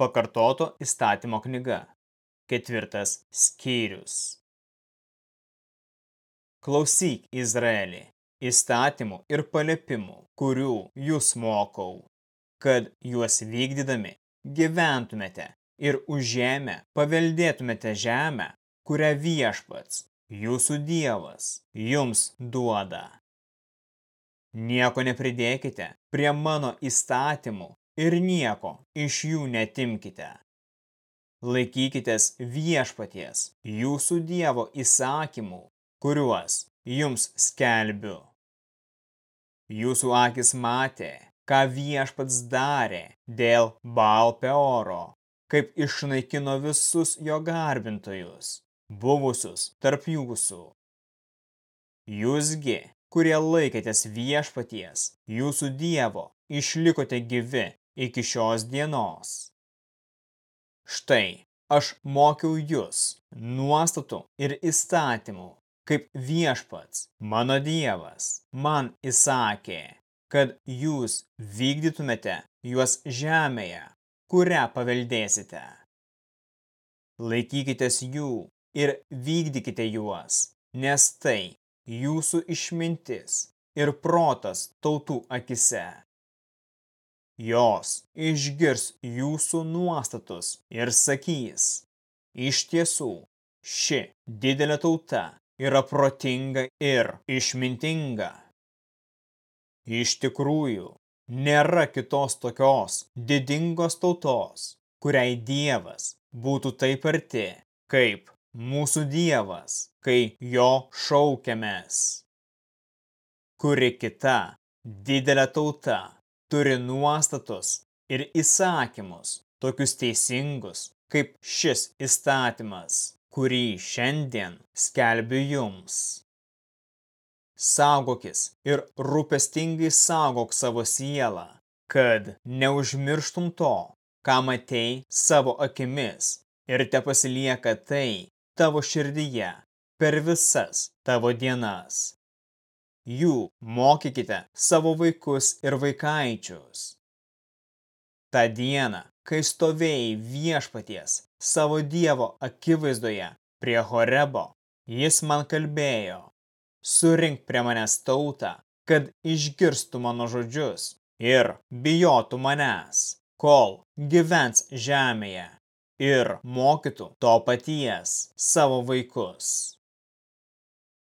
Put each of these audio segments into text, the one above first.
Pakartoto įstatymo knyga. Ketvirtas skyrius. Klausyk, Izraelį, įstatymų ir paliepimų, kurių jūs mokau, kad juos vykdydami gyventumėte ir užėmę paveldėtumėte žemę, kurią viešpats, jūsų dievas, jums duoda. Nieko nepridėkite prie mano įstatymų ir nieko iš jų netimkite. Laikykitės viešpaties, jūsų Dievo įsakymų, kuriuos jums skelbiu. Jūsų akis matė, ką viešpats darė dėl Baal Peoro, kaip išnaikino visus jo garbintojus, buvusius tarp jūsų. Jūsgi, kurie laikėtės viešpaties, jūsų Dievo, išlikote gyvi iki šios dienos. Štai, aš mokiau jūs nuostatų ir įstatymų, kaip viešpats, mano dievas, man įsakė, kad jūs vykdytumėte juos žemėje, kurią paveldėsite. Laikykitės jų ir vykdykite juos, nes tai jūsų išmintis ir protas tautų akise jos išgirs jūsų nuostatus ir sakys, iš tiesų, ši didelė tauta yra protinga ir išmintinga. Iš tikrųjų, nėra kitos tokios didingos tautos, kuriai Dievas būtų taip arti, kaip mūsų Dievas, kai jo šaukiamės. Kuri kita didelė tauta turi nuostatus ir įsakymus, tokius teisingus, kaip šis įstatymas, kurį šiandien skelbiu jums. Saugokis ir rūpestingai saugok savo sielą, kad neužmirštum to, ką matei savo akimis ir te pasilieka tai tavo širdyje per visas tavo dienas jų mokykite savo vaikus ir vaikaičius. Ta diena, kai stovėjai viešpaties savo dievo akivaizdoje prie Horebo, jis man kalbėjo, surink prie manęs tautą, kad išgirstų mano žodžius ir bijotų manęs, kol gyvens žemėje ir mokytų to paties savo vaikus.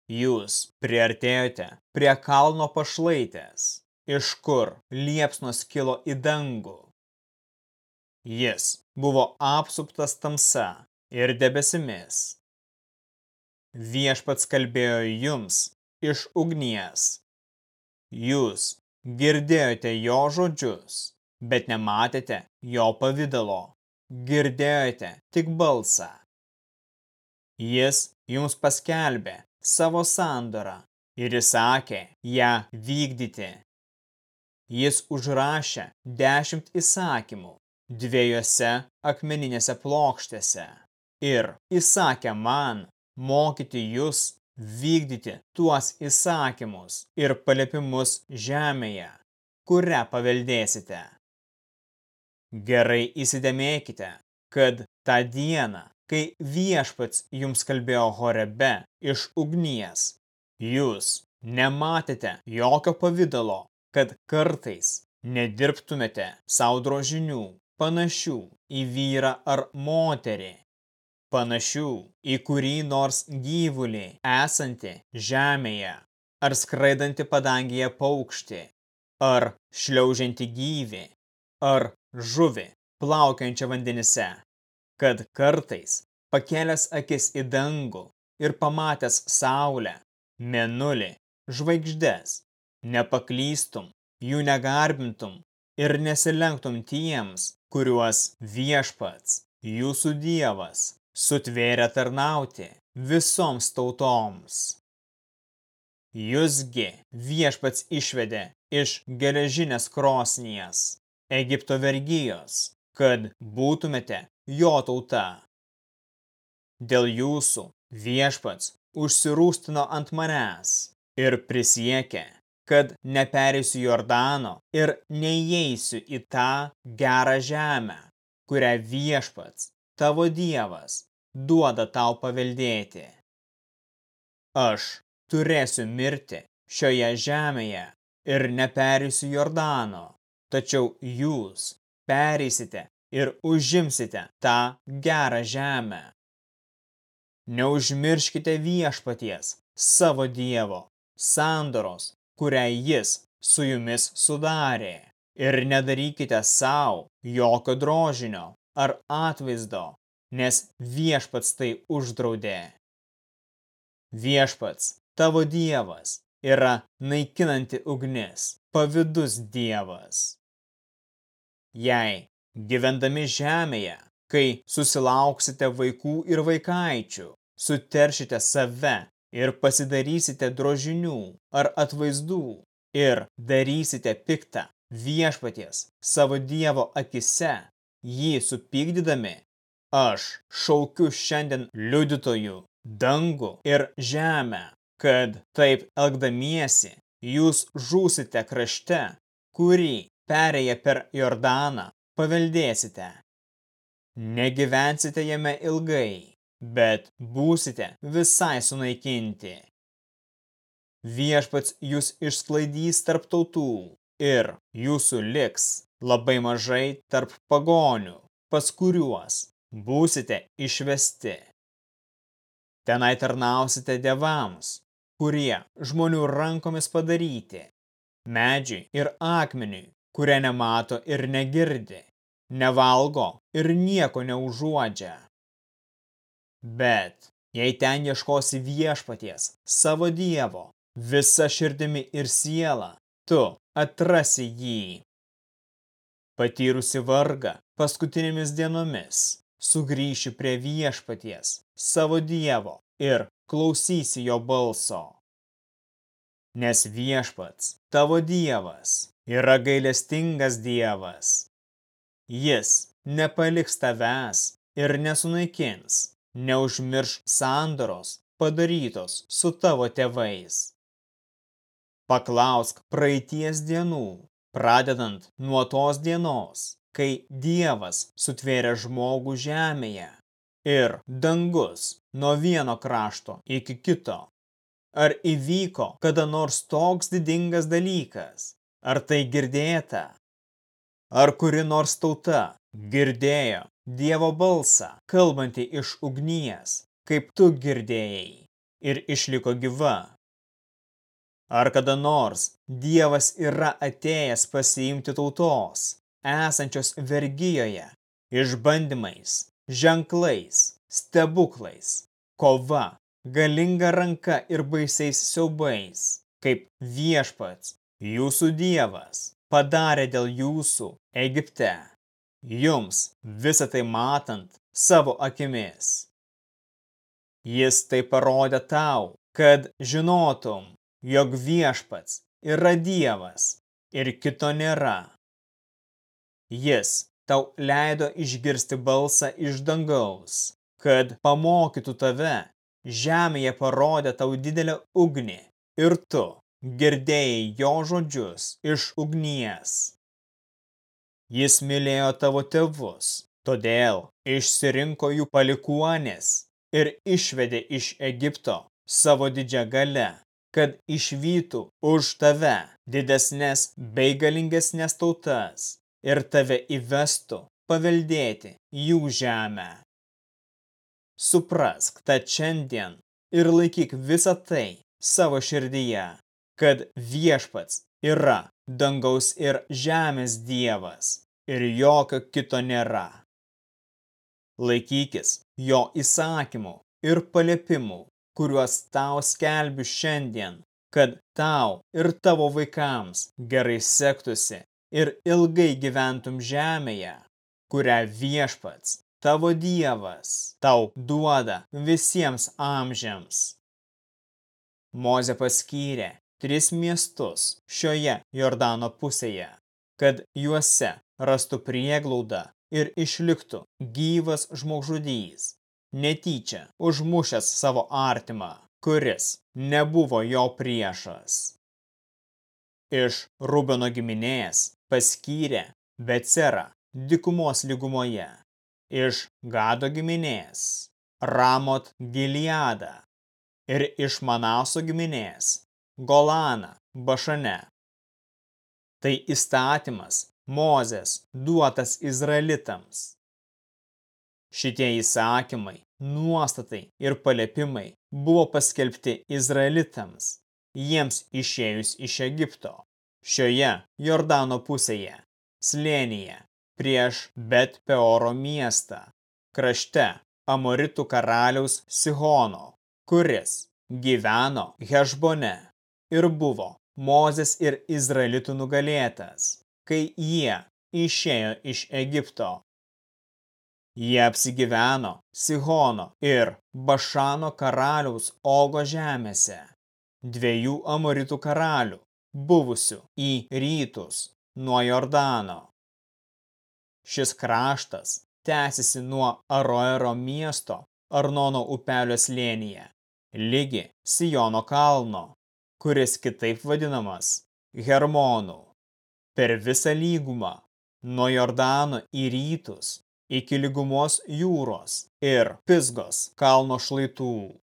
Jūs priartėjote prie kalno pašlaitės, iš kur liepsnos kilo į dangų. Jis buvo apsuptas tamsa ir debesimis. Viešpats kalbėjo jums iš ugnies. Jūs girdėjote jo žodžius, bet nematėte jo pavydalo. Girdėjote tik balsą. Jis jums paskelbė savo sandorą ir įsakė ją vykdyti. Jis užrašė dešimt įsakymų dviejose akmeninėse plokštėse ir įsakė man mokyti jūs vykdyti tuos įsakymus ir paliepimus žemėje, kurią paveldėsite. Gerai įsidėmėkite, kad tą dieną kai viešpats jums kalbėjo horebe iš ugnies. Jūs nematėte jokio pavydalo, kad kartais nedirbtumėte saudro žinių, panašių į vyrą ar moterį, panašių į kurį nors gyvulį esantį žemėje, ar skraidanti padangėje paukštį, ar šliaužianti gyvį, ar žuvį plaukiančią vandenyse kad kartais pakėlęs akis į dangų ir pamatęs saulę, menulį, žvaigždes, nepaklystum, jų negarbintum ir nesilenktum tiems, kuriuos viešpats, jūsų dievas, sutvėrė tarnauti visoms tautoms. Jūsgi viešpats išvedė iš geležinės krosnies, Egipto vergijos, kad būtumėte jo tauta. Dėl jūsų viešpats užsirūstino ant manęs ir prisiekė, kad neperėsiu Jordano ir neįeisiu į tą gerą žemę, kurią viešpats, tavo dievas, duoda tau paveldėti. Aš turėsiu mirti šioje žemėje ir neperėsiu Jordano, tačiau jūs pereisite ir užimsite tą gerą žemę. Neužmirškite viešpaties, savo dievo, sandoros, kurią jis su jumis sudarė. Ir nedarykite savo jokio drožinio ar atvaizdo, nes viešpats tai uždraudė. Viešpats, tavo dievas, yra naikinanti ugnis, pavydus dievas. Jei gyvendami žemėje, kai susilauksite vaikų ir vaikaičių, suteršite save ir pasidarysite drožinių ar atvaizdų ir darysite piktą viešpaties savo dievo akise, jį supykdydami, aš šaukiu šiandien liudytojų, dangų ir žemę, kad taip elgdamiesi jūs žūsite krašte, kurį perėję per Jordaną paveldėsite. Negyvensite jame ilgai, bet būsite visai sunaikinti. Viešpats jūs išsklaidys tarp tautų ir jūsų liks labai mažai tarp pagonių, pas kuriuos būsite išvesti. Tenai tarnausite devams, kurie žmonių rankomis padaryti, medžiui ir akmeniui, kurie nemato ir negirdi, nevalgo ir nieko neužuodžia. Bet jei ten ieškosi viešpaties, savo dievo, visa širdimi ir siela, tu atrasi jį. Patyrusi vargą paskutinėmis dienomis, sugrįši prie viešpaties, savo dievo ir klausysi jo balso. Nes viešpats, tavo dievas, yra gailestingas Dievas. Jis nepaliks tavęs ir nesunaikins, neužmirš sandoros padarytos su tavo tėvais. Paklausk praeities dienų, pradedant nuo tos dienos, kai Dievas sutvėrė žmogų žemėje ir dangus nuo vieno krašto iki kito. Ar įvyko kada nors toks didingas dalykas, Ar tai girdėta? Ar kuri nors tauta girdėjo Dievo balsą, kalbantį iš ugnies, kaip tu girdėjai, ir išliko gyva? Ar kada nors Dievas yra atėjęs pasiimti tautos, esančios vergijoje, išbandymais, ženklais, stebuklais, kova, galinga ranka ir baisiais siaubais, kaip viešpats Jūsų Dievas padarė dėl jūsų Egipte, jums visą tai matant savo akimis. Jis tai parodė tau, kad žinotum, jog viešpats yra Dievas ir kito nėra. Jis tau leido išgirsti balsą iš dangaus, kad pamokytų tave, žemėje parodė tau didelę ugnį ir tu girdėjai jo žodžius iš ugnies. Jis mylėjo tavo tėvus, todėl išsirinko jų palikuonis ir išvedė iš Egipto savo didžią galę, kad išvytų už tave didesnės bei galingesnės tautas ir tave įvestų paveldėti jų žemę. Suprask tą šiandien ir laikyk visą tai savo širdyje kad viešpats yra dangaus ir žemės dievas ir jokio kito nėra. Laikykis jo įsakymų ir paliepimų, kuriuos tau skelbiu šiandien, kad tau ir tavo vaikams gerai sektųsi ir ilgai gyventum žemėje, kurią viešpats, tavo dievas, tau duoda visiems amžiams. Moze paskyrė tris miestus šioje Jordano pusėje, kad juose rastų prieglaudą ir išliktų gyvas žmogžudys, netyčia užmušęs savo artimą, kuris nebuvo jo priešas. Iš Rubeno giminės paskyrė Becerą dikumos lygumoje, iš Gado giminės Ramot Giliadą ir iš Manaso giminės Golaną Bašane. Tai įstatymas Mozės duotas Izraelitams. Šitie įsakymai, nuostatai ir palepimai buvo paskelbti Izraelitams, jiems išėjus iš Egipto, šioje Jordano pusėje, slėnyje, prieš Bet Peoro miestą, krašte Amoritų karaliaus Sihono, kuris gyveno Hešbone ir buvo Mozės ir Izraelitų nugalėtas, kai jie išėjo iš Egipto. Jie apsigyveno Sihono ir Bašano karaliaus Ogo žemėse, dviejų amoritų karalių, buvusių į rytus nuo Jordano. Šis kraštas tęsiasi nuo Aroero miesto Arnono upelio slėnyje, lygi Sijono kalno, kuris kitaip vadinamas Hermonų, per visą lygumą, nuo Jordano į rytus iki lygumos jūros ir Pisgos kalno šlaitų.